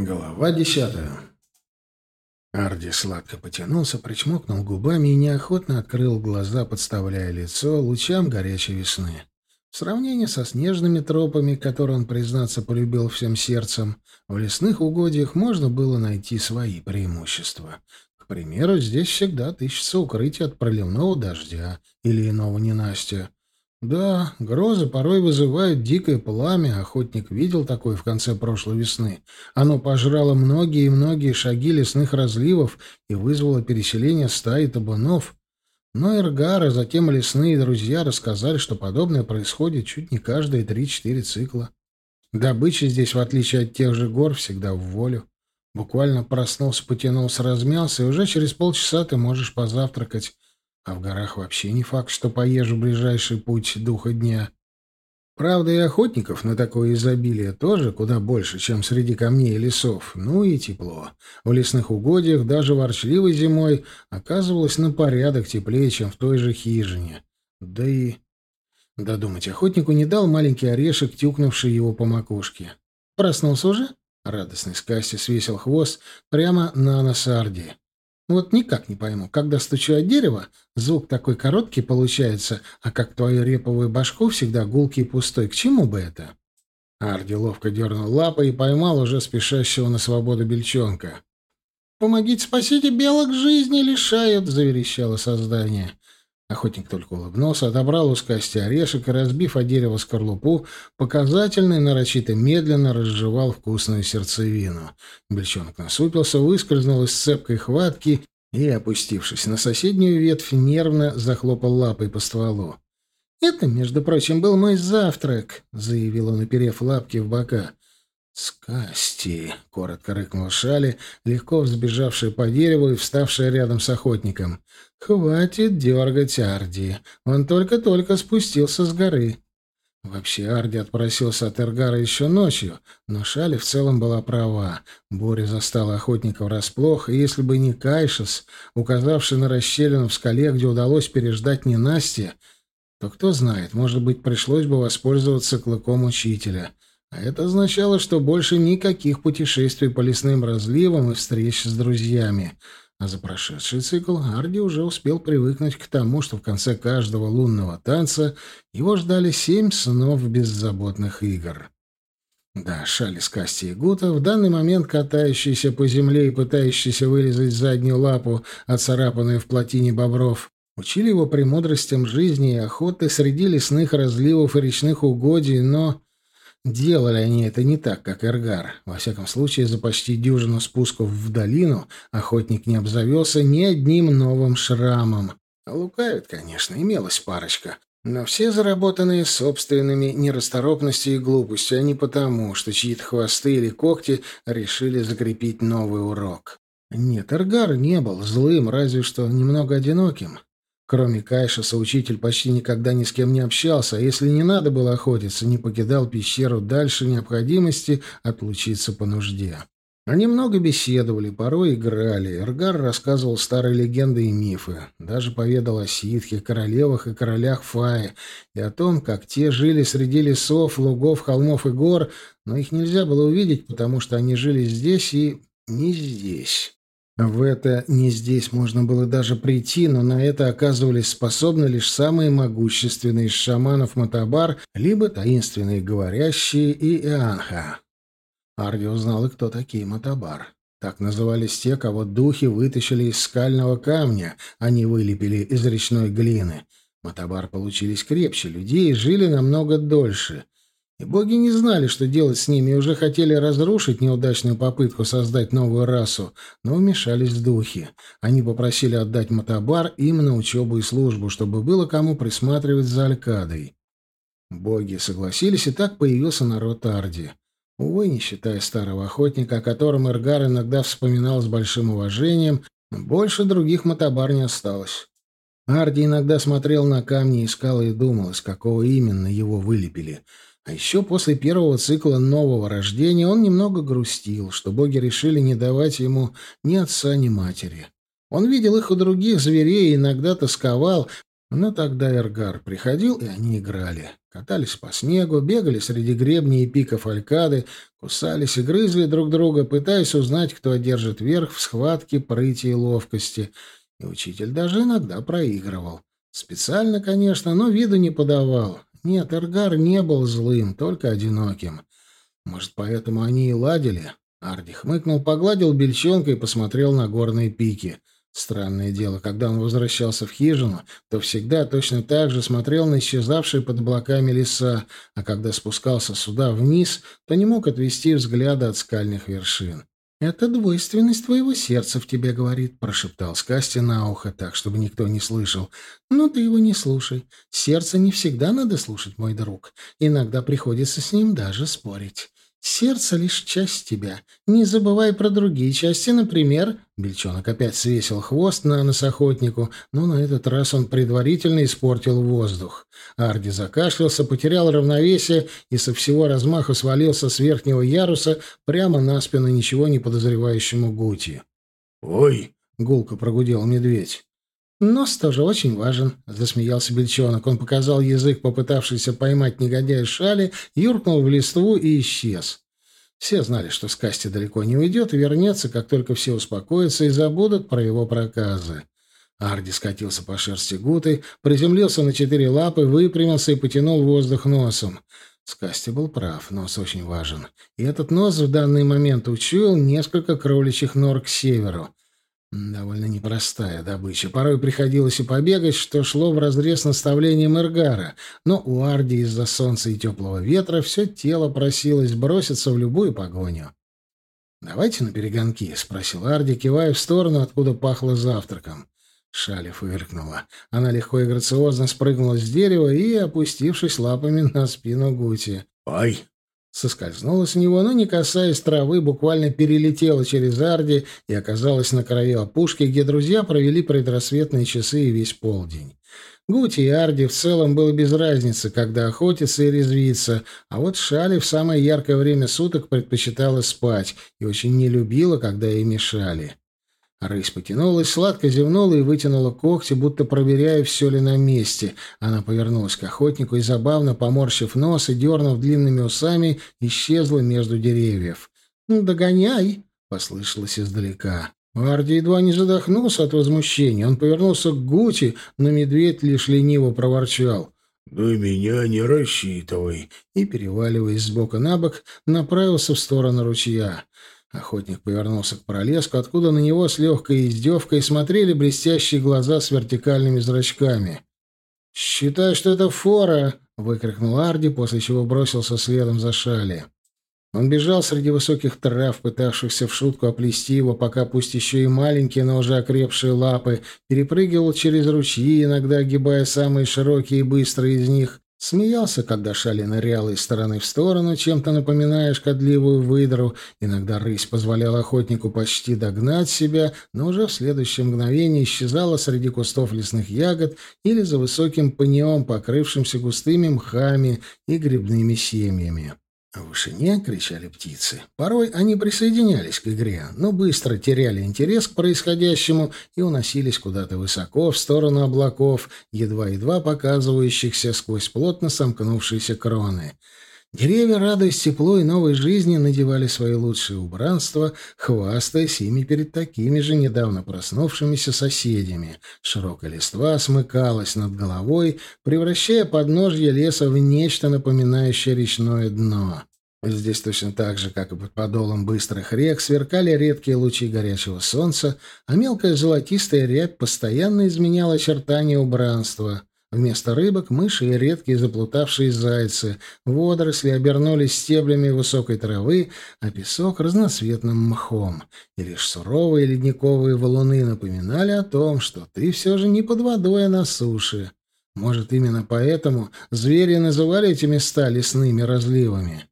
Глава десятая. Арди сладко потянулся, причмокнул губами и неохотно открыл глаза, подставляя лицо лучам горячей весны. В сравнении со снежными тропами, которые он, признаться, полюбил всем сердцем, в лесных угодьях можно было найти свои преимущества. К примеру, здесь всегда тыщется укрытие от проливного дождя или иного ненастья. Да, грозы порой вызывают дикое пламя. Охотник видел такое в конце прошлой весны. Оно пожрало многие и многие шаги лесных разливов и вызвало переселение стаи табунов. Но Эргар, а затем лесные друзья рассказали, что подобное происходит чуть не каждые три-четыре цикла. Добыча здесь, в отличие от тех же гор, всегда в волю. Буквально проснулся, потянулся, размялся, и уже через полчаса ты можешь позавтракать. А в горах вообще не факт, что поезжу ближайший путь духа дня. Правда, и охотников на такое изобилие тоже куда больше, чем среди камней и лесов. Ну и тепло. В лесных угодьях даже ворчливой зимой оказывалось на порядок теплее, чем в той же хижине. Да и... Додумать охотнику не дал маленький орешек, тюкнувший его по макушке. «Проснулся уже?» Радостный Скасси свесил хвост прямо на нос. Вот никак не пойму, когда стучу от дерева, звук такой короткий получается, а как твою реповую башку всегда гулкий и пустой. К чему бы это? Арди ловко дернул лапой и поймал уже спешащего на свободу бельчонка. «Помогите, спасите, белок жизни лишают!» — заверещало создание. Охотник только улыбнулся, отобрал у скости орешек и, разбив о дерево скорлупу, показательно и нарочито медленно разжевал вкусную сердцевину. Бельчонок насупился, выскользнул из цепкой хватки и, опустившись на соседнюю ветвь, нервно захлопал лапой по стволу. «Это, между прочим, был мой завтрак», — заявил он, оперев лапки в бока. «Скасти!» — коротко рыкнул Шали, легко взбежавший по дереву и вставший рядом с охотником. «Хватит дергать Арди. Он только-только спустился с горы». Вообще Арди отпросился от Эргара еще ночью, но Шали в целом была права. Боря застала охотника врасплох, и если бы не Кайшес, указавший на расщелину в скале, где удалось переждать ненастье, то кто знает, может быть, пришлось бы воспользоваться клыком учителя. А это означало, что больше никаких путешествий по лесным разливам и встреч с друзьями. А за прошедший цикл Арди уже успел привыкнуть к тому, что в конце каждого лунного танца его ждали семь снов беззаботных игр. Да, Шали с Касти и Гута, в данный момент катающиеся по земле и пытающиеся вырезать заднюю лапу, оцарапанную в плотине бобров, учили его премудростям жизни и охоты среди лесных разливов и речных угодий, но Делали они это не так, как Эргар. Во всяком случае, за почти дюжину спусков в долину охотник не обзавелся ни одним новым шрамом. Лукавит, конечно, имелась парочка. Но все заработанные собственными нерасторопностью и глупостью, а не потому, что чьи-то хвосты или когти решили закрепить новый урок. Нет, Эргар не был злым, разве что немного одиноким. Кроме Кайшаса, учитель почти никогда ни с кем не общался, а если не надо было охотиться, не покидал пещеру дальше необходимости отлучиться по нужде. Они много беседовали, порой играли. Эргар рассказывал старые легенды и мифы. Даже поведал о ситхе, королевах и королях Фаи, и о том, как те жили среди лесов, лугов, холмов и гор, но их нельзя было увидеть, потому что они жили здесь и не здесь. В это не здесь можно было даже прийти, но на это оказывались способны лишь самые могущественные из шаманов Матабар, либо таинственные говорящие и Ианха. Арди узнал и кто такие Матабар. Так назывались те, кого духи вытащили из скального камня, они вылепили из речной глины. Матабар получились крепче людей и жили намного дольше — и боги не знали, что делать с ними, и уже хотели разрушить неудачную попытку создать новую расу, но вмешались духи. Они попросили отдать Матабар им на учебу и службу, чтобы было кому присматривать за Алькадой. Боги согласились, и так появился народ Арди. Увы, не считая старого охотника, о котором Эргар иногда вспоминал с большим уважением, больше других Матабар не осталось. Арди иногда смотрел на камни, искал и думал, из какого именно его вылепили — а еще после первого цикла нового рождения он немного грустил, что боги решили не давать ему ни отца, ни матери. Он видел их у других зверей и иногда тосковал, но тогда Эргар приходил, и они играли. Катались по снегу, бегали среди гребней и пиков алькады, кусались и грызли друг друга, пытаясь узнать, кто одержит верх в схватке прыти и ловкости. И учитель даже иногда проигрывал. Специально, конечно, но виду не подавал. Нет, Эргар не был злым, только одиноким. Может, поэтому они и ладили? Арди хмыкнул, погладил бельчонка и посмотрел на горные пики. Странное дело, когда он возвращался в хижину, то всегда точно так же смотрел на исчезавшие под облаками леса, а когда спускался сюда вниз, то не мог отвести взгляда от скальных вершин. «Это двойственность твоего сердца в тебе говорит», — прошептал Скасти на ухо так, чтобы никто не слышал. «Но ты его не слушай. Сердце не всегда надо слушать, мой друг. Иногда приходится с ним даже спорить. Сердце — лишь часть тебя. Не забывай про другие части, например...» Бельчонок опять свесил хвост на нос охотнику, но на этот раз он предварительно испортил воздух. Арди закашлялся, потерял равновесие и со всего размаха свалился с верхнего яруса прямо на спину ничего не подозревающему Гути. «Ой!» — гулко прогудел медведь. «Нос тоже очень важен», — засмеялся Бельчонок. Он показал язык, попытавшийся поймать негодяя шали, юркнул в листву и исчез. Все знали, что Скасти далеко не уйдет и вернется, как только все успокоятся и забудут про его проказы. Арди скатился по шерсти гуты, приземлился на четыре лапы, выпрямился и потянул воздух носом. Скасти был прав, нос очень важен. И этот нос в данный момент учуял несколько кроличьих нор к северу. Довольно непростая добыча. Порой приходилось и побегать, что шло вразрез наставлением Эргара, но у Арди из-за солнца и теплого ветра все тело просилось броситься в любую погоню. «Давайте на перегонки», — спросил Арди, кивая в сторону, откуда пахло завтраком. Шали фыркнула. Она легко и грациозно спрыгнула с дерева и, опустившись лапами на спину Гути. «Ай!» Соскользнула с него, но, не касаясь травы, буквально перелетела через Арди и оказалась на краю опушки, где друзья провели предрассветные часы и весь полдень. Гути и Арди в целом было без разницы, когда охотиться и резвиться, а вот Шали в самое яркое время суток предпочитала спать и очень не любила, когда ей мешали. Рысь потянулась, сладко зевнула и вытянула когти, будто проверяя, все ли на месте. Она повернулась к охотнику и, забавно поморщив нос и дернув длинными усами, исчезла между деревьев. «Ну, догоняй!» — послышалось издалека. Арди едва не задохнулся от возмущения. Он повернулся к Гути, но медведь лишь лениво проворчал. «На меня не рассчитывай!» И, переваливаясь с бока на бок, направился в сторону ручья. Охотник повернулся к пролеску, откуда на него с легкой издевкой смотрели блестящие глаза с вертикальными зрачками. «Считай, что это фора!» — выкрикнул Арди, после чего бросился следом за Шали. Он бежал среди высоких трав, пытавшихся в шутку оплести его, пока пусть еще и маленькие, но уже окрепшие лапы, перепрыгивал через ручьи, иногда огибая самые широкие и быстрые из них, Смеялся, когда шали ныряла из стороны в сторону, чем-то напоминая шкодливую выдру. Иногда рысь позволяла охотнику почти догнать себя, но уже в следующее мгновение исчезала среди кустов лесных ягод или за высоким пнем, покрывшимся густыми мхами и грибными семьями. В вышине кричали птицы. Порой они присоединялись к игре, но быстро теряли интерес к происходящему и уносились куда-то высоко, в сторону облаков, едва-едва показывающихся сквозь плотно сомкнувшиеся кроны. Деревья, радуясь теплу и новой жизни, надевали свои лучшие убранства, хвастаясь ими перед такими же недавно проснувшимися соседями. Широкая листва смыкалась над головой, превращая подножье леса в нечто напоминающее речное дно. Здесь точно так же, как и под подолом быстрых рек, сверкали редкие лучи горячего солнца, а мелкая золотистая рябь постоянно изменяла очертания убранства. Вместо рыбок — мыши и редкие заплутавшие зайцы. Водоросли обернулись стеблями высокой травы, а песок — разноцветным мхом. И лишь суровые ледниковые валуны напоминали о том, что ты все же не под водой, а на суше. Может, именно поэтому звери называли эти места лесными разливами.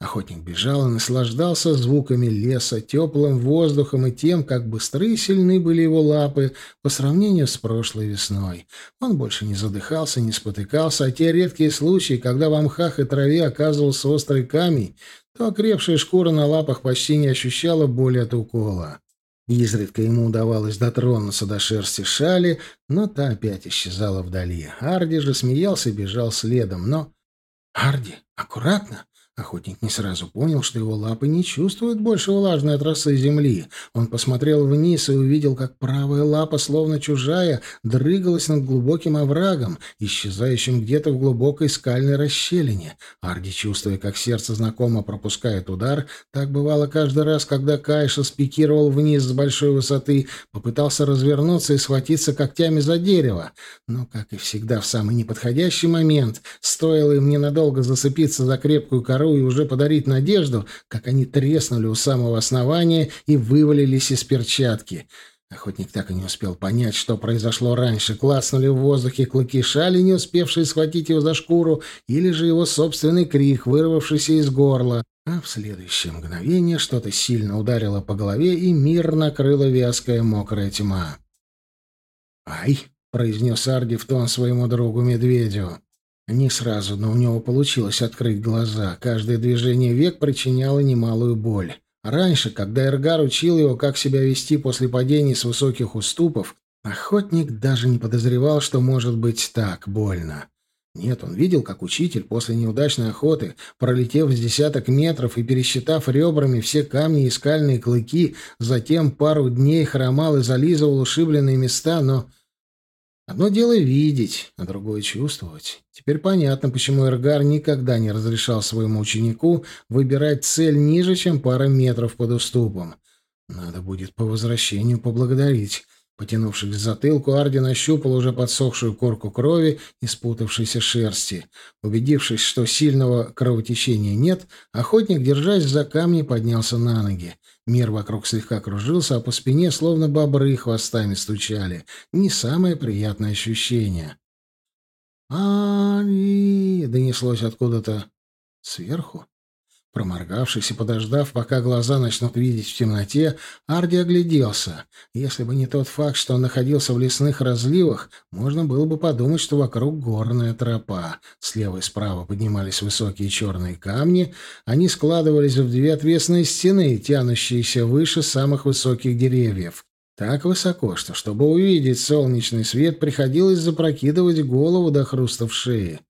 Охотник бежал и наслаждался звуками леса, теплым воздухом и тем, как быстры и сильны были его лапы по сравнению с прошлой весной. Он больше не задыхался, не спотыкался, а те редкие случаи, когда в мхах и траве оказывался острый камень, то окрепшая шкура на лапах почти не ощущала боли от укола. Изредка ему удавалось дотронуться до шерсти шали, но та опять исчезала вдали. Арди же смеялся и бежал следом, но «Арди, аккуратно!» Охотник не сразу понял, что его лапы не чувствуют больше влажной от земли. Он посмотрел вниз и увидел, как правая лапа, словно чужая, дрыгалась над глубоким оврагом, исчезающим где-то в глубокой скальной расщелине. Арди, чувствуя, как сердце знакомо пропускает удар, так бывало каждый раз, когда Кайша спикировал вниз с большой высоты, попытался развернуться и схватиться когтями за дерево. Но, как и всегда, в самый неподходящий момент, стоило им ненадолго зацепиться за крепкую кору, и уже подарить надежду, как они треснули у самого основания и вывалились из перчатки. Охотник так и не успел понять, что произошло раньше. Клацнули в воздухе клыки шали, не успевшие схватить его за шкуру, или же его собственный крик, вырвавшийся из горла. А в следующее мгновение что-то сильно ударило по голове, и мир накрыла вязкая мокрая тьма. «Ай!» — произнес Арди в тон своему другу-медведю. Не сразу, но у него получилось открыть глаза. Каждое движение век причиняло немалую боль. Раньше, когда Эргар учил его, как себя вести после падений с высоких уступов, охотник даже не подозревал, что может быть так больно. Нет, он видел, как учитель после неудачной охоты, пролетев с десяток метров и пересчитав ребрами все камни и скальные клыки, затем пару дней хромал и зализывал ушибленные места, но Одно дело видеть, а другое чувствовать. Теперь понятно, почему Эргар никогда не разрешал своему ученику выбирать цель ниже, чем пара метров под уступом. Надо будет по возвращению поблагодарить. Потянувшись к затылку, Арди нащупал уже подсохшую корку крови и спутавшейся шерсти. Убедившись, что сильного кровотечения нет, охотник, держась за камни, поднялся на ноги. Мир вокруг слегка кружился, а по спине словно бобры хвостами стучали. Не самое приятное ощущение. «Ани!» — донеслось откуда-то сверху. Проморгавшись и подождав, пока глаза начнут видеть в темноте, Арди огляделся. Если бы не тот факт, что он находился в лесных разливах, можно было бы подумать, что вокруг горная тропа. Слева и справа поднимались высокие черные камни, они складывались в две отвесные стены, тянущиеся выше самых высоких деревьев. Так высоко, что, чтобы увидеть солнечный свет, приходилось запрокидывать голову до хруста в шее.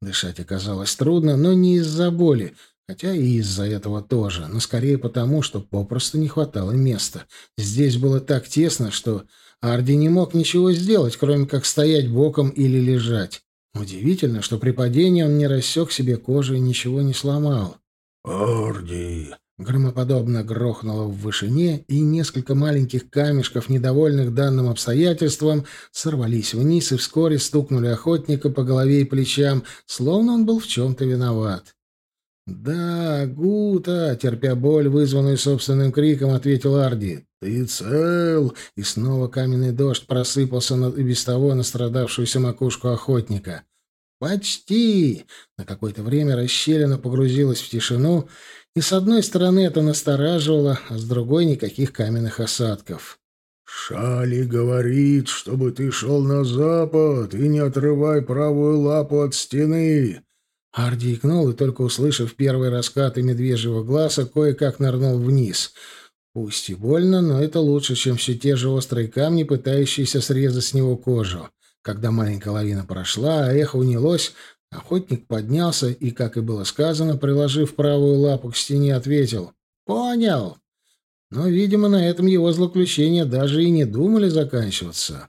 Дышать оказалось трудно, но не из-за боли, Хотя и из-за этого тоже, но скорее потому, что попросту не хватало места. Здесь было так тесно, что Арди не мог ничего сделать, кроме как стоять боком или лежать. Удивительно, что при падении он не рассек себе кожу и ничего не сломал. «Арди!» Громоподобно грохнуло в вышине, и несколько маленьких камешков, недовольных данным обстоятельством, сорвались вниз и вскоре стукнули охотника по голове и плечам, словно он был в чем-то виноват. «Да, Гута!» — терпя боль, вызванную собственным криком, ответил Арди. «Ты цел!» И снова каменный дождь просыпался на и без того настрадавшуюся макушку охотника. «Почти!» На какое-то время расщелина погрузилась в тишину, и с одной стороны это настораживало, а с другой — никаких каменных осадков. «Шали говорит, чтобы ты шел на запад и не отрывай правую лапу от стены!» Арди икнул и, только услышав первые раскаты медвежьего глаза, кое-как нырнул вниз. Пусть и больно, но это лучше, чем все те же острые камни, пытающиеся срезать с него кожу. Когда маленькая лавина прошла, а эхо унялось, охотник поднялся и, как и было сказано, приложив правую лапу к стене, ответил «Понял». Но, видимо, на этом его злоключения даже и не думали заканчиваться.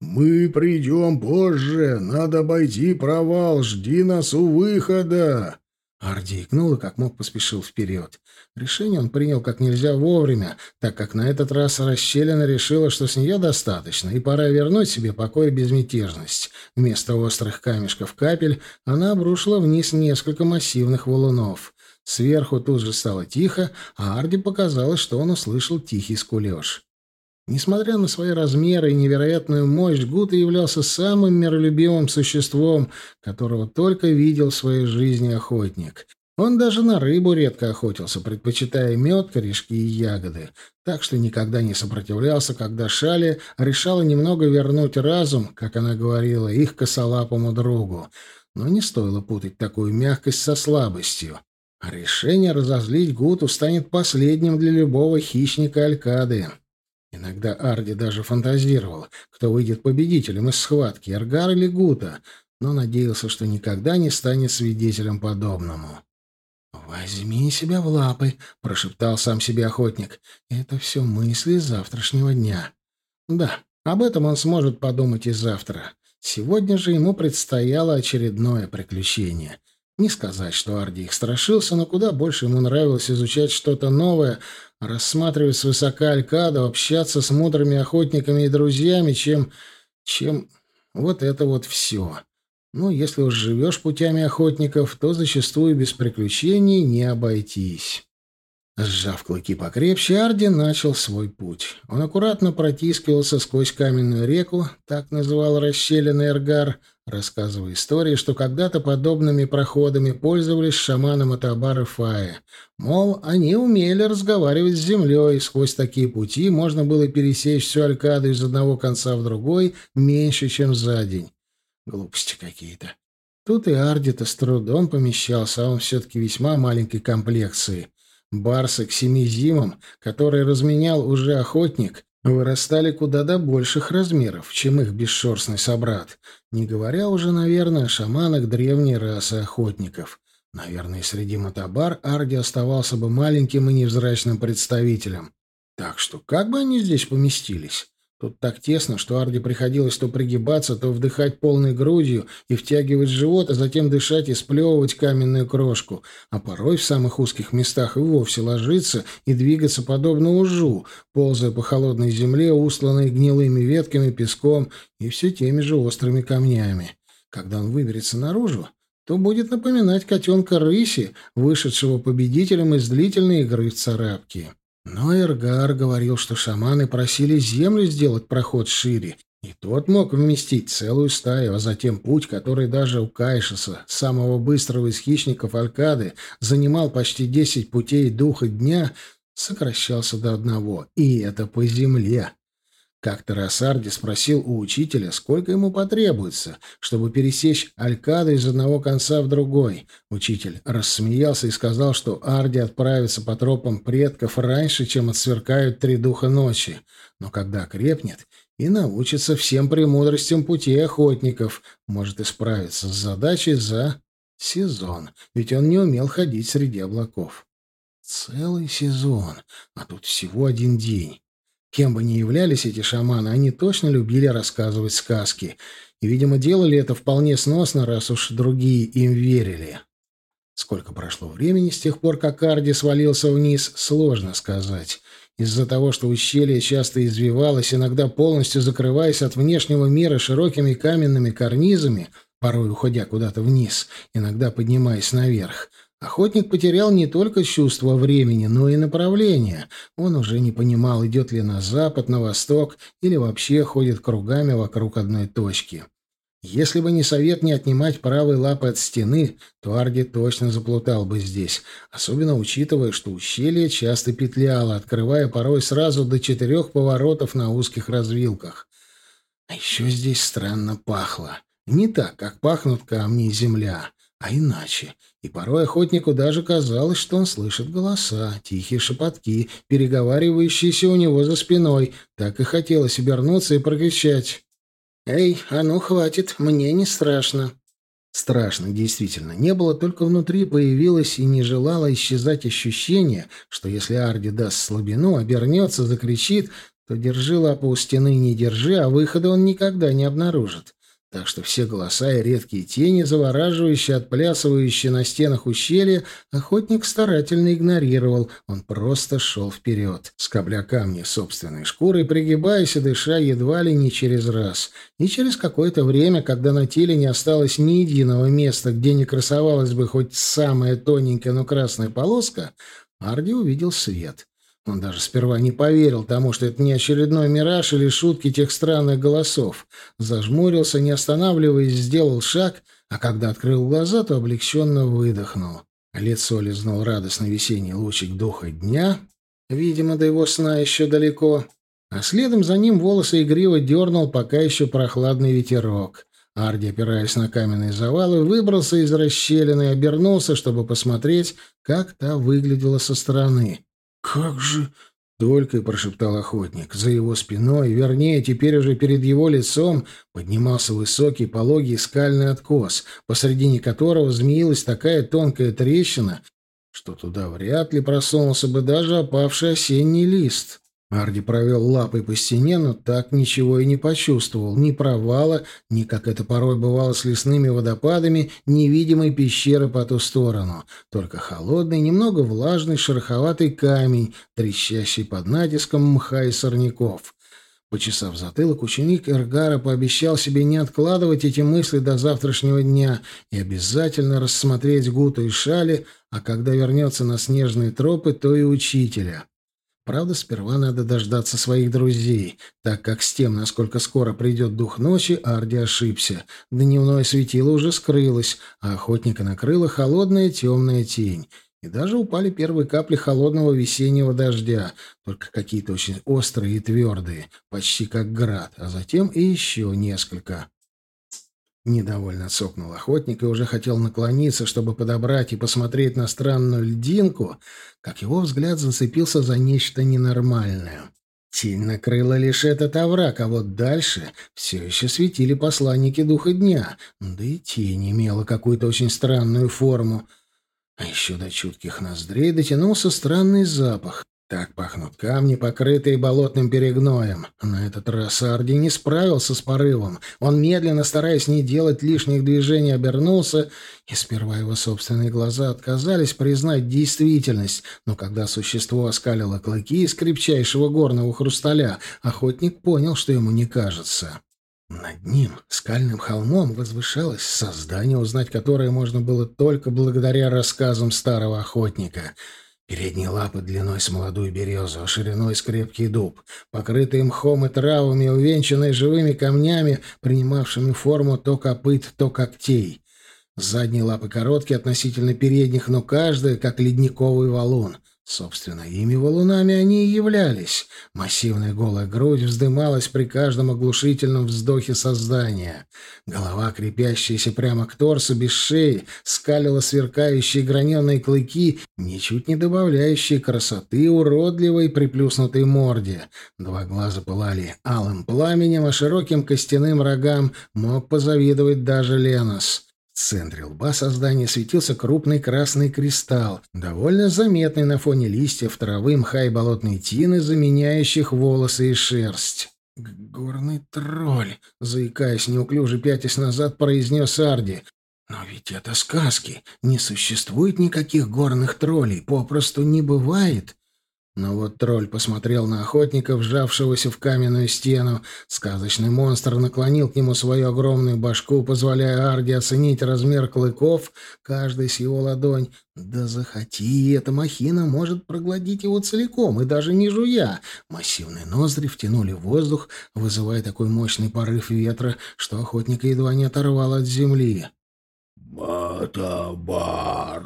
«Мы придем позже. Надо обойти провал. Жди нас у выхода!» Арди икнул и как мог поспешил вперед. Решение он принял как нельзя вовремя, так как на этот раз расщелина решила, что с нее достаточно, и пора вернуть себе покой и безмятежность. Вместо острых камешков капель она обрушила вниз несколько массивных валунов. Сверху тут же стало тихо, а Арди показалось, что он услышал тихий скулеж. Несмотря на свои размеры и невероятную мощь, Гута являлся самым миролюбивым существом, которого только видел в своей жизни охотник. Он даже на рыбу редко охотился, предпочитая мед, корешки и ягоды, так что никогда не сопротивлялся, когда Шали решала немного вернуть разум, как она говорила, их косолапому другу. Но не стоило путать такую мягкость со слабостью. А решение разозлить Гуту станет последним для любого хищника Алькады. Иногда Арди даже фантазировал, кто выйдет победителем из схватки, Эргар или Гута. но надеялся, что никогда не станет свидетелем подобному. «Возьми себя в лапы», — прошептал сам себе охотник. «Это все мысли завтрашнего дня». Да, об этом он сможет подумать и завтра. Сегодня же ему предстояло очередное приключение. Не сказать, что Арди их страшился, но куда больше ему нравилось изучать что-то новое, рассматривать свысока Алькаду, общаться с мудрыми охотниками и друзьями, чем... чем... вот это вот все. Ну, если уж живешь путями охотников, то зачастую без приключений не обойтись. Сжав клыки покрепче, Арди начал свой путь. Он аккуратно протискивался сквозь каменную реку, так называл расщелины Эргар, рассказывая истории, что когда-то подобными проходами пользовались шаманы Матабары Фая. Мол, они умели разговаривать с землей, сквозь такие пути можно было пересечь всю Алькаду из одного конца в другой меньше, чем за день. Глупости какие-то. Тут и Арди-то с трудом помещался, а он все-таки весьма маленькой комплекции. Барсы к семи зимам, которые разменял уже охотник, вырастали куда до больших размеров, чем их бесшерстный собрат, не говоря уже, наверное, о шаманах древней расы охотников. Наверное, среди мотобар Арди оставался бы маленьким и невзрачным представителем. Так что как бы они здесь поместились? Тут так тесно, что Арди приходилось то пригибаться, то вдыхать полной грудью и втягивать живот, а затем дышать и сплевывать каменную крошку, а порой в самых узких местах и вовсе ложиться и двигаться подобно ужу, ползая по холодной земле, устланной гнилыми ветками, песком и все теми же острыми камнями. Когда он выберется наружу, то будет напоминать котенка рыси, вышедшего победителем из длительной игры в царапки. Но Эргар говорил, что шаманы просили землю сделать проход шире, и тот мог вместить целую стаю, а затем путь, который даже у Кайшеса, самого быстрого из хищников Алькады, занимал почти десять путей духа дня, сокращался до одного, и это по земле. Как-то Рассарди спросил у учителя, сколько ему потребуется, чтобы пересечь Алькаду из одного конца в другой. Учитель рассмеялся и сказал, что Арди отправится по тропам предков раньше, чем отсверкают три духа ночи. Но когда крепнет и научится всем премудростям пути охотников, может исправиться с задачей за сезон, ведь он не умел ходить среди облаков. Целый сезон, а тут всего один день. Кем бы ни являлись эти шаманы, они точно любили рассказывать сказки. И, видимо, делали это вполне сносно, раз уж другие им верили. Сколько прошло времени с тех пор, как Арди свалился вниз, сложно сказать. Из-за того, что ущелье часто извивалось, иногда полностью закрываясь от внешнего мира широкими каменными карнизами, порой уходя куда-то вниз, иногда поднимаясь наверх, Охотник потерял не только чувство времени, но и направление. Он уже не понимал, идет ли на запад, на восток или вообще ходит кругами вокруг одной точки. Если бы не совет не отнимать правой лапы от стены, то Арди точно заплутал бы здесь, особенно учитывая, что ущелье часто петляло, открывая порой сразу до четырех поворотов на узких развилках. А еще здесь странно пахло. Не так, как пахнут камни и земля, а иначе. И порой охотнику даже казалось, что он слышит голоса, тихие шепотки, переговаривающиеся у него за спиной. Так и хотелось обернуться и прокричать. «Эй, а ну хватит, мне не страшно». Страшно, действительно, не было, только внутри появилось и не желало исчезать ощущение, что если Арди даст слабину, обернется, закричит, то держи лапу у стены не держи, а выхода он никогда не обнаружит. Так что все голоса и редкие тени, завораживающие, отплясывающие на стенах ущелья, охотник старательно игнорировал. Он просто шел вперед, скобля камни собственной шкурой, пригибаясь и дыша едва ли не через раз. И через какое-то время, когда на теле не осталось ни единого места, где не красовалась бы хоть самая тоненькая, но красная полоска, Арди увидел свет. Он даже сперва не поверил тому, что это не очередной мираж или шутки тех странных голосов. Зажмурился, не останавливаясь, сделал шаг, а когда открыл глаза, то облегченно выдохнул. Лицо лизнул радостный весенний лучик духа дня, видимо, до его сна еще далеко, а следом за ним волосы игриво дернул пока еще прохладный ветерок. Арди, опираясь на каменные завалы, выбрался из расщелины и обернулся, чтобы посмотреть, как та выглядела со стороны. «Как же Только и прошептал охотник. За его спиной, вернее, теперь уже перед его лицом, поднимался высокий пологий скальный откос, посредине которого змеилась такая тонкая трещина, что туда вряд ли просунулся бы даже опавший осенний лист. Арди провел лапой по стене, но так ничего и не почувствовал. Ни провала, ни, как это порой бывало с лесными водопадами, невидимой пещеры по ту сторону. Только холодный, немного влажный, шероховатый камень, трещащий под натиском мха и сорняков. Почесав затылок, ученик Эргара пообещал себе не откладывать эти мысли до завтрашнего дня и обязательно рассмотреть Гуту и Шали, а когда вернется на снежные тропы, то и учителя. Правда, сперва надо дождаться своих друзей, так как с тем, насколько скоро придет дух ночи, Арди ошибся. Дневное светило уже скрылось, а охотника накрыла холодная темная тень. И даже упали первые капли холодного весеннего дождя, только какие-то очень острые и твердые, почти как град, а затем и еще несколько. Недовольно цокнул охотник и уже хотел наклониться, чтобы подобрать и посмотреть на странную льдинку, как его взгляд зацепился за нечто ненормальное. Тень накрыла лишь этот овраг, а вот дальше все еще светили посланники духа дня, да и тень имела какую-то очень странную форму. А еще до чутких ноздрей дотянулся странный запах. Так пахнут камни, покрытые болотным перегноем. На этот раз Арди не справился с порывом. Он, медленно, стараясь не делать лишних движений, обернулся, и сперва его собственные глаза отказались признать действительность, но когда существо оскалило клыки из крепчайшего горного хрусталя, охотник понял, что ему не кажется. Над ним, скальным холмом, возвышалось создание, узнать которое можно было только благодаря рассказам старого охотника — Передние лапы длиной с молодую березу, а шириной с крепкий дуб, покрытые мхом и травами, увенчанные живыми камнями, принимавшими форму то копыт, то когтей. Задние лапы короткие относительно передних, но каждая как ледниковый валун. Собственно, ими валунами они и являлись. Массивная голая грудь вздымалась при каждом оглушительном вздохе создания. Голова, крепящаяся прямо к торсу, без шеи, скалила сверкающие граненые клыки, ничуть не добавляющие красоты уродливой приплюснутой морде. Два глаза пылали алым пламенем, а широким костяным рогам мог позавидовать даже Ленос. В центре лба создания светился крупный красный кристалл, довольно заметный на фоне листьев, травы, мха и болотной тины, заменяющих волосы и шерсть. «Горный тролль», — заикаясь неуклюже пятясь назад, произнес Арди. «Но ведь это сказки. Не существует никаких горных троллей. Попросту не бывает. Но вот тролль посмотрел на охотника, вжавшегося в каменную стену. Сказочный монстр наклонил к нему свою огромную башку, позволяя Арди оценить размер клыков, каждый с его ладонь. Да захоти, эта махина может проглотить его целиком, и даже не жуя. Массивные ноздри втянули воздух, вызывая такой мощный порыв ветра, что охотника едва не оторвал от земли. «Батабар!»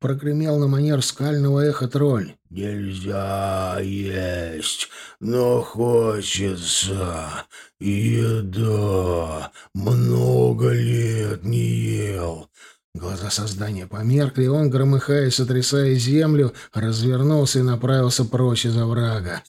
Прогремел на манер скального эха тролль. «Нельзя есть, но хочется. Еда. Много лет не ел». Глаза создания померкли, он, громыхая сотрясая землю, развернулся и направился прочь из оврага.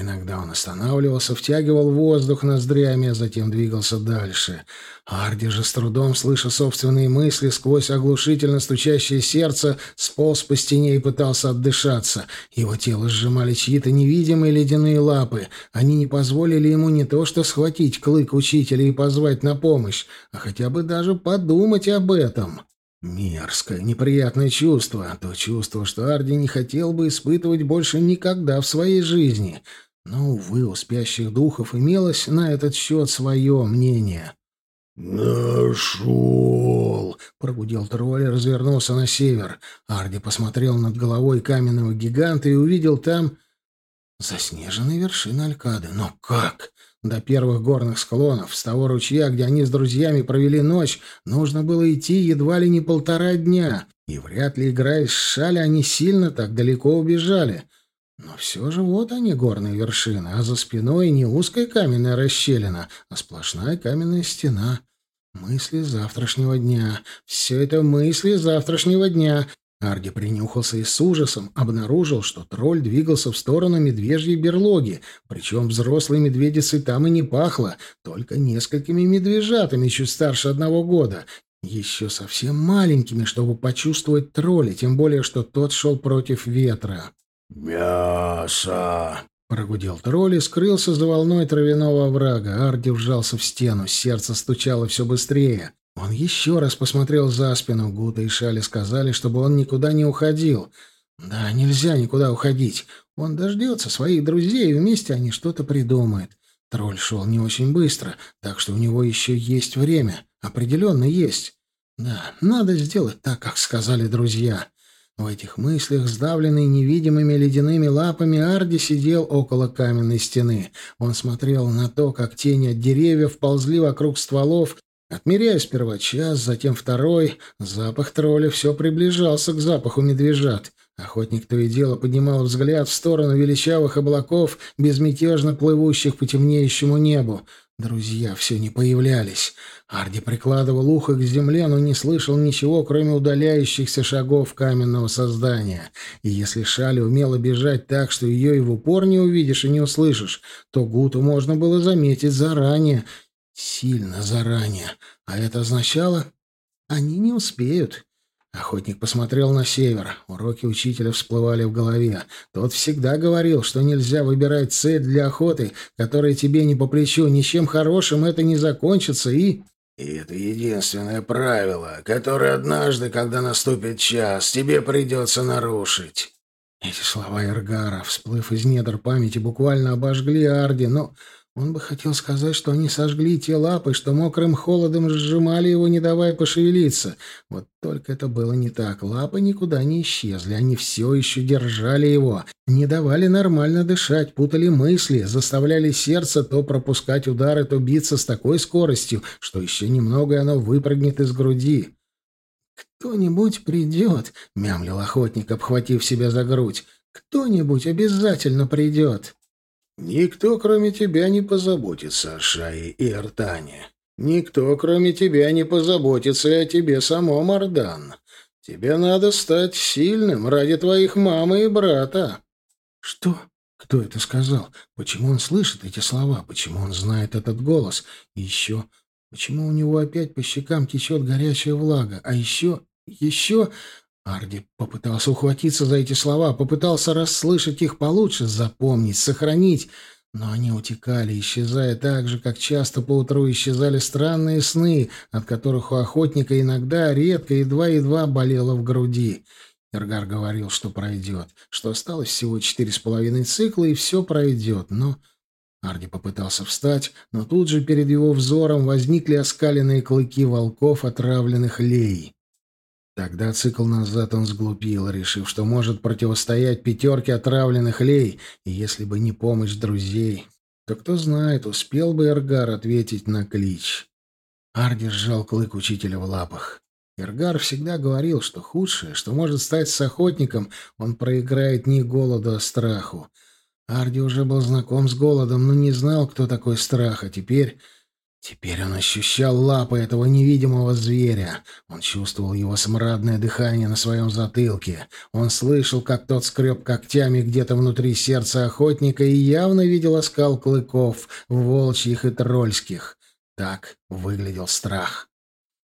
Иногда он останавливался, втягивал воздух ноздрями, а затем двигался дальше. Арди же с трудом, слыша собственные мысли, сквозь оглушительно стучащее сердце, сполз по стене и пытался отдышаться. Его тело сжимали чьи-то невидимые ледяные лапы. Они не позволили ему не то что схватить клык учителя и позвать на помощь, а хотя бы даже подумать об этом. Мерзкое, неприятное чувство. То чувство, что Арди не хотел бы испытывать больше никогда в своей жизни. Но, увы, у спящих духов имелось на этот счет свое мнение. «Нашел!» — прогудел тролль и развернулся на север. Арди посмотрел над головой каменного гиганта и увидел там заснеженные вершины Алькады. Но как? До первых горных склонов, с того ручья, где они с друзьями провели ночь, нужно было идти едва ли не полтора дня, и вряд ли, играя с шали, они сильно так далеко убежали. Но все же вот они, горные вершины, а за спиной не узкая каменная расщелина, а сплошная каменная стена. Мысли завтрашнего дня. Все это мысли завтрашнего дня. Арди принюхался и с ужасом обнаружил, что тролль двигался в сторону медвежьей берлоги, причем взрослой медведицей там и не пахло, только несколькими медвежатами чуть старше одного года, еще совсем маленькими, чтобы почувствовать тролля, тем более, что тот шел против ветра. «Мясо!» — прогудел тролль и скрылся за волной травяного оврага. Арди вжался в стену, сердце стучало все быстрее. Он еще раз посмотрел за спину. Гута и Шали сказали, чтобы он никуда не уходил. Да, нельзя никуда уходить. Он дождется своих друзей, и вместе они что-то придумают. Тролль шел не очень быстро, так что у него еще есть время. Определенно есть. Да, надо сделать так, как сказали друзья. В этих мыслях, сдавленный невидимыми ледяными лапами, Арди сидел около каменной стены. Он смотрел на то, как тени от деревьев ползли вокруг стволов, Отмеряя сперва час, затем второй, запах тролля все приближался к запаху медвежат. Охотник то и дело поднимал взгляд в сторону величавых облаков, безмятежно плывущих по темнеющему небу. Друзья все не появлялись. Арди прикладывал ухо к земле, но не слышал ничего, кроме удаляющихся шагов каменного создания. И если Шали умела бежать так, что ее и в упор не увидишь и не услышишь, то Гуту можно было заметить заранее — Сильно заранее. А это означало, они не успеют. Охотник посмотрел на север. Уроки учителя всплывали в голове. Тот всегда говорил, что нельзя выбирать цель для охоты, которая тебе не по плечу. Ничем хорошим это не закончится и... И это единственное правило, которое однажды, когда наступит час, тебе придется нарушить. Эти слова Эргара, всплыв из недр памяти, буквально обожгли Арди, но он бы хотел сказать, что они сожгли те лапы, что мокрым холодом сжимали его, не давая пошевелиться. Вот только это было не так. Лапы никуда не исчезли, они все еще держали его, не давали нормально дышать, путали мысли, заставляли сердце то пропускать удары, то биться с такой скоростью, что еще немного и оно выпрыгнет из груди. «Кто-нибудь придет», — мямлил охотник, обхватив себя за грудь. «Кто-нибудь обязательно придет». Никто, кроме тебя, не позаботится о Шае и Артане. Никто, кроме тебя, не позаботится о тебе самом, Ардан. Тебе надо стать сильным ради твоих мамы и брата. Что? Кто это сказал? Почему он слышит эти слова? Почему он знает этот голос? И еще, почему у него опять по щекам течет горячая влага? А еще, еще... Арди попытался ухватиться за эти слова, попытался расслышать их получше, запомнить, сохранить, но они утекали, исчезая так же, как часто поутру исчезали странные сны, от которых у охотника иногда, редко, едва-едва болело в груди. Эргар говорил, что пройдет, что осталось всего четыре с половиной цикла, и все пройдет, но... Арди попытался встать, но тут же перед его взором возникли оскаленные клыки волков, отравленных лей. Тогда цикл назад он сглупил, решив, что может противостоять пятерке отравленных лей, и если бы не помощь друзей, то кто знает, успел бы Эргар ответить на клич. Арди сжал клык учителя в лапах. Эргар всегда говорил, что худшее, что может стать с охотником, он проиграет не голоду, а страху. Арди уже был знаком с голодом, но не знал, кто такой страх, а теперь Теперь он ощущал лапы этого невидимого зверя. Он чувствовал его смрадное дыхание на своем затылке. Он слышал, как тот скреб когтями где-то внутри сердца охотника и явно видел оскал клыков, волчьих и трольских. Так выглядел страх.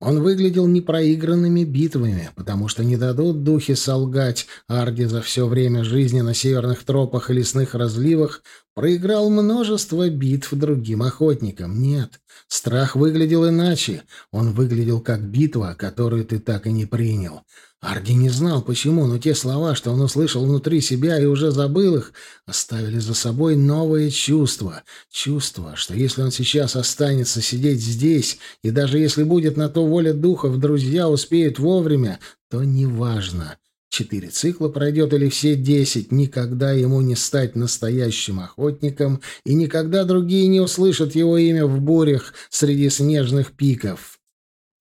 Он выглядел непроигранными битвами, потому что не дадут духи солгать. Арди за все время жизни на северных тропах и лесных разливах проиграл множество битв другим охотникам. Нет, страх выглядел иначе. Он выглядел как битва, которую ты так и не принял. Арди не знал, почему, но те слова, что он услышал внутри себя и уже забыл их, оставили за собой новое чувство. Чувство, что если он сейчас останется сидеть здесь, и даже если будет на то воля духов, друзья успеют вовремя, то неважно. Четыре цикла пройдет или все десять, никогда ему не стать настоящим охотником, и никогда другие не услышат его имя в бурях среди снежных пиков.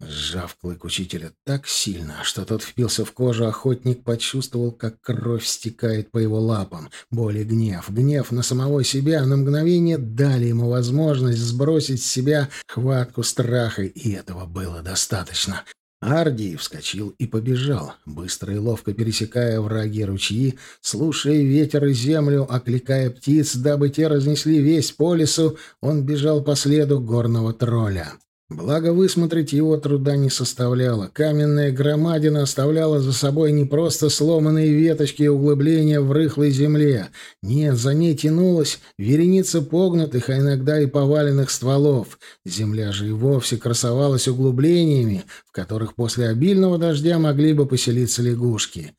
Сжав клык учителя так сильно, что тот впился в кожу, охотник почувствовал, как кровь стекает по его лапам. Боль и гнев. Гнев на самого себя на мгновение дали ему возможность сбросить с себя хватку страха, и этого было достаточно. Ардий вскочил и побежал, быстро и ловко пересекая враги ручьи, слушая ветер и землю, окликая птиц, дабы те разнесли весь по лесу, он бежал по следу горного тролля. Благо, высмотреть его труда не составляло. Каменная громадина оставляла за собой не просто сломанные веточки и углубления в рыхлой земле. Нет, за ней тянулась вереница погнутых, а иногда и поваленных стволов. Земля же и вовсе красовалась углублениями, в которых после обильного дождя могли бы поселиться лягушки.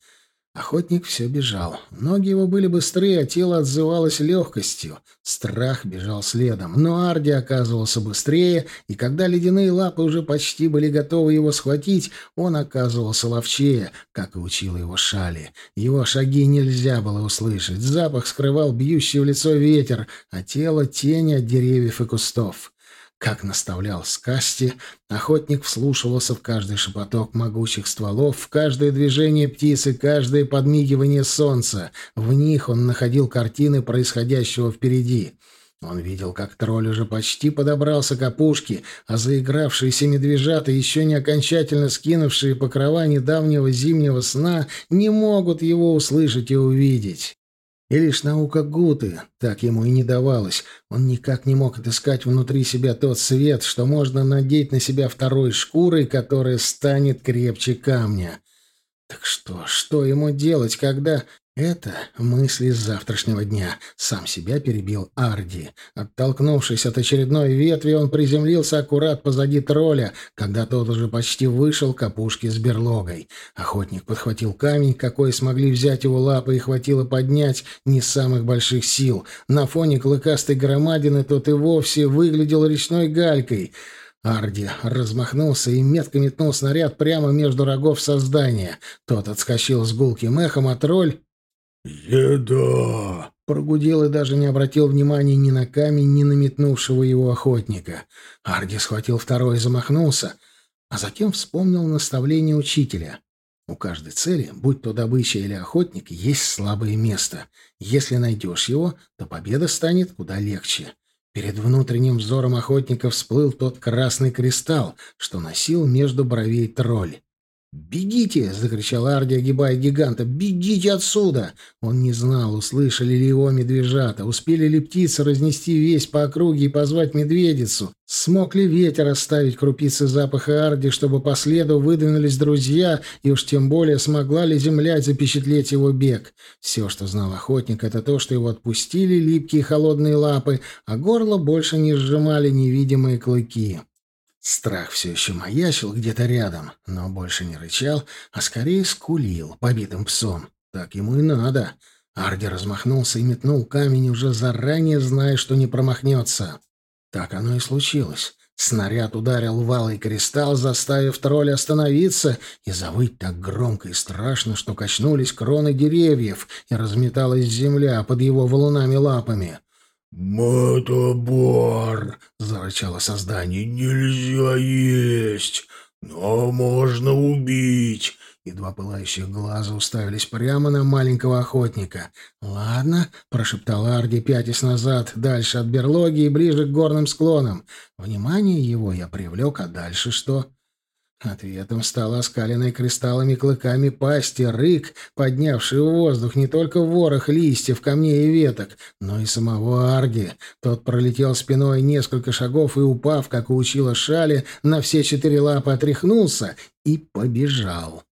Охотник все бежал. Ноги его были быстрее, а тело отзывалось легкостью. Страх бежал следом. Но Арди оказывался быстрее, и когда ледяные лапы уже почти были готовы его схватить, он оказывался ловчее, как и учила его Шали. Его шаги нельзя было услышать. Запах скрывал бьющий в лицо ветер, а тело — тени от деревьев и кустов. Как наставлял Скасти, охотник вслушивался в каждый шепоток могучих стволов, в каждое движение птицы, каждое подмигивание солнца. В них он находил картины происходящего впереди. Он видел, как тролль уже почти подобрался к опушке, а заигравшиеся медвежата, еще не окончательно скинувшие покрова недавнего зимнего сна, не могут его услышать и увидеть. И лишь наука Гуты так ему и не давалась. Он никак не мог отыскать внутри себя тот свет, что можно надеть на себя второй шкурой, которая станет крепче камня. Так что, что ему делать, когда... Это мысли завтрашнего дня. Сам себя перебил Арди. Оттолкнувшись от очередной ветви, он приземлился аккурат позади тролля, когда тот уже почти вышел к опушке с берлогой. Охотник подхватил камень, какой смогли взять его лапы, и хватило поднять не самых больших сил. На фоне клыкастой громадины тот и вовсе выглядел речной галькой — Арди размахнулся и метко метнул снаряд прямо между рогов создания. Тот отскочил с гулким эхом, а тролль «Еда!» — прогудел и даже не обратил внимания ни на камень, ни на метнувшего его охотника. Арди схватил второй и замахнулся, а затем вспомнил наставление учителя. У каждой цели, будь то добыча или охотник, есть слабое место. Если найдешь его, то победа станет куда легче. Перед внутренним взором охотника всплыл тот красный кристалл, что носил между бровей тролль. «Бегите!» — закричал Арди, огибая гиганта. «Бегите отсюда!» Он не знал, услышали ли его медвежата, успели ли птицы разнести весь по округе и позвать медведицу, смог ли ветер оставить крупицы запаха Арди, чтобы по следу выдвинулись друзья, и уж тем более смогла ли земля запечатлеть его бег. Все, что знал охотник, это то, что его отпустили липкие холодные лапы, а горло больше не сжимали невидимые клыки. Страх все еще маячил где-то рядом, но больше не рычал, а скорее скулил побитым псом. Так ему и надо. Арди размахнулся и метнул камень, уже заранее зная, что не промахнется. Так оно и случилось. Снаряд ударил в алый кристалл, заставив тролля остановиться и завыть так громко и страшно, что качнулись кроны деревьев и разметалась земля под его валунами лапами. «Мотобор!» — зарычало создание. «Нельзя есть, но можно убить!» И два пылающих глаза уставились прямо на маленького охотника. «Ладно», — прошептал Арди, пятясь назад, дальше от берлоги и ближе к горным склонам. Внимание его я привлек, а дальше что? Ответом стала оскаленной кристаллами клыками пасти, рык, поднявший в воздух не только ворох листьев, камней и веток, но и самого Арги. Тот пролетел спиной несколько шагов и, упав, как учила Шали, на все четыре лапы отряхнулся и побежал.